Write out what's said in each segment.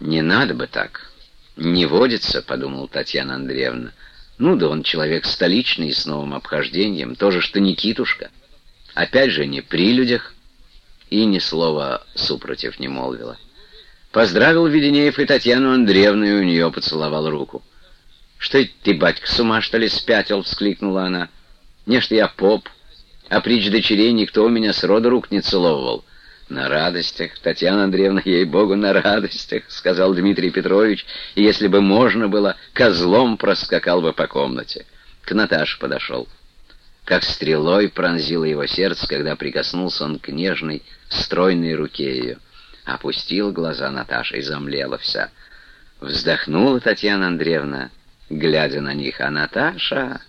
Не надо бы так. Не водится, подумал Татьяна Андреевна. Ну да он человек столичный, с новым обхождением, тоже что Никитушка. Опять же, не при людях, и ни слова супротив не молвила. Поздравил Веденеев и Татьяну Андреевну, и у нее поцеловал руку. «Что ты, батька, с ума, что ли, спятил?» — вскликнула она. «Не, что я поп, а притч дочерей никто у меня с рода рук не целовывал». «На радостях, Татьяна Андреевна, ей-богу, на радостях», — сказал Дмитрий Петрович, и если бы можно было, козлом проскакал бы по комнате. К Наташе подошел. Как стрелой пронзило его сердце, когда прикоснулся он к нежной, стройной руке ее. Опустил глаза Наташа и замлела вся. Вздохнула Татьяна Андреевна, глядя на них, а Наташа...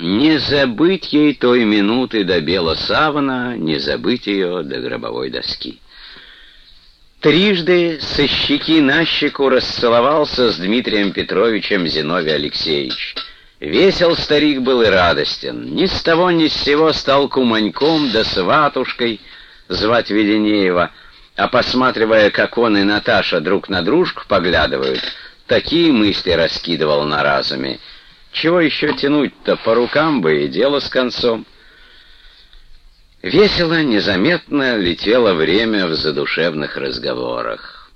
Не забыть ей той минуты до бела савана, не забыть ее до гробовой доски. Трижды со щеки на щеку расцеловался с Дмитрием Петровичем Зиновий Алексеевич. Весел старик был и радостен. Ни с того ни с сего стал куманьком да сватушкой звать Веденеева, а посматривая, как он и Наташа друг на дружку поглядывают, такие мысли раскидывал на разуме. Чего еще тянуть-то по рукам бы и дело с концом. Весело, незаметно летело время в задушевных разговорах.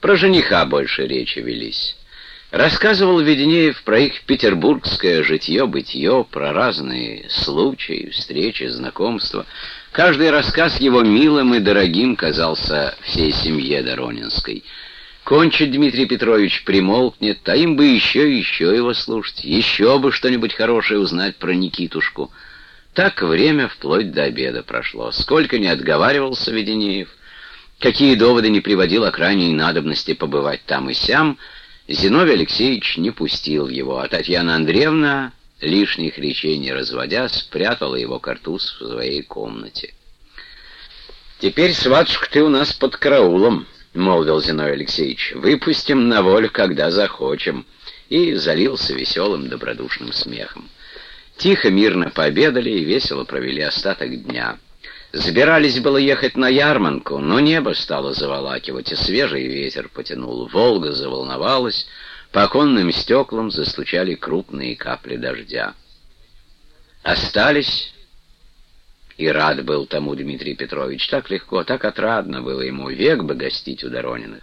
Про жениха больше речи велись. Рассказывал Веденеев про их петербургское житье-бытье, про разные случаи, встречи, знакомства. Каждый рассказ его милым и дорогим казался всей семье Доронинской — Кончит Дмитрий Петрович, примолкнет, а им бы еще и еще его слушать, еще бы что-нибудь хорошее узнать про Никитушку. Так время вплоть до обеда прошло. Сколько не отговаривался Веденеев, какие доводы не приводил о крайней надобности побывать там и сям, Зиновий Алексеевич не пустил его, а Татьяна Андреевна, лишних речей не разводя, спрятала его картуз в своей комнате. «Теперь, сватушка, ты у нас под караулом», — молвил Зиной Алексеевич, — «выпустим на волю, когда захочем», и залился веселым добродушным смехом. Тихо, мирно пообедали и весело провели остаток дня. Забирались было ехать на ярманку, но небо стало заволакивать, и свежий ветер потянул. Волга заволновалась, по оконным стеклам застучали крупные капли дождя. Остались и рад был тому Дмитрий Петрович. Так легко, так отрадно было ему век бы гостить у Дорониных.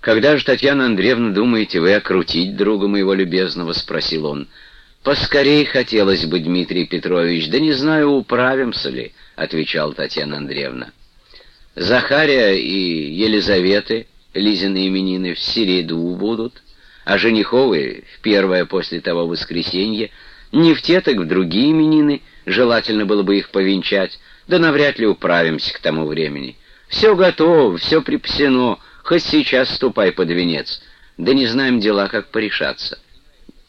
«Когда же, Татьяна Андреевна, думаете вы окрутить друга моего любезного?» — спросил он. «Поскорей хотелось бы, Дмитрий Петрович, да не знаю, управимся ли», — отвечал Татьяна Андреевна. «Захария и Елизаветы, Лизины именины, в середу будут, а жениховы в первое после того воскресенье, не в те, так в другие именины — желательно было бы их повенчать, да навряд ли управимся к тому времени. Все готово, все припасено, хоть сейчас ступай под венец, да не знаем дела, как порешаться.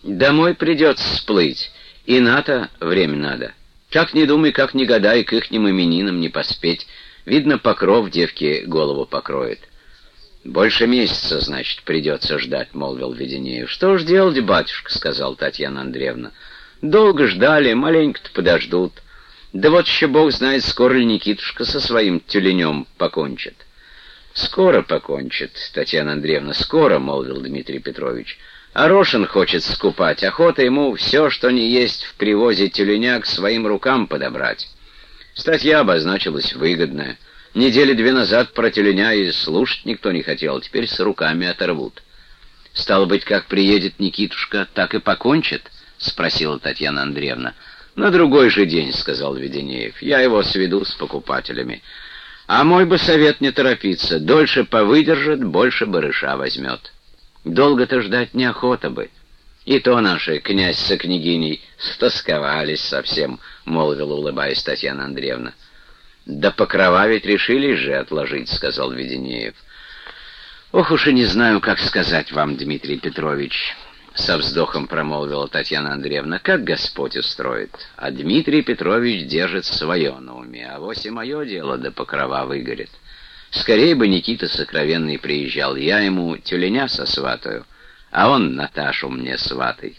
Домой придется сплыть, и на-то время надо. Как не думай, как не гадай, к ихним именинам не поспеть. Видно, покров девки голову покроет. «Больше месяца, значит, придется ждать», — молвил Веденеев. «Что ж делать, батюшка?» — сказал Татьяна Андреевна. Долго ждали, маленько-то подождут. Да вот еще бог знает, скоро ли Никитушка со своим тюленем покончит. «Скоро покончит, Татьяна Андреевна, скоро», — молвил Дмитрий Петрович. «Арошин хочет скупать, охота ему все, что не есть в привозе тюленя, к своим рукам подобрать». Статья обозначилась выгодная. Недели две назад про тюленя и слушать никто не хотел, теперь с руками оторвут. Стало быть, как приедет Никитушка, так и покончит. — спросила Татьяна Андреевна. «На другой же день», — сказал Веденеев. «Я его сведу с покупателями. А мой бы совет не торопиться. Дольше повыдержит, больше барыша возьмет. Долго-то ждать неохота бы». «И то наши князь со княгиней стосковались совсем», — молвила, улыбаясь Татьяна Андреевна. «Да покровавить решили же отложить», — сказал Веденеев. «Ох уж и не знаю, как сказать вам, Дмитрий Петрович». — со вздохом промолвила Татьяна Андреевна, — как Господь устроит. А Дмитрий Петрович держит свое на уме, а вось и мое дело до покрова выгорит. Скорее бы Никита Сокровенный приезжал, я ему тюленя сосватаю, а он Наташу мне сватай.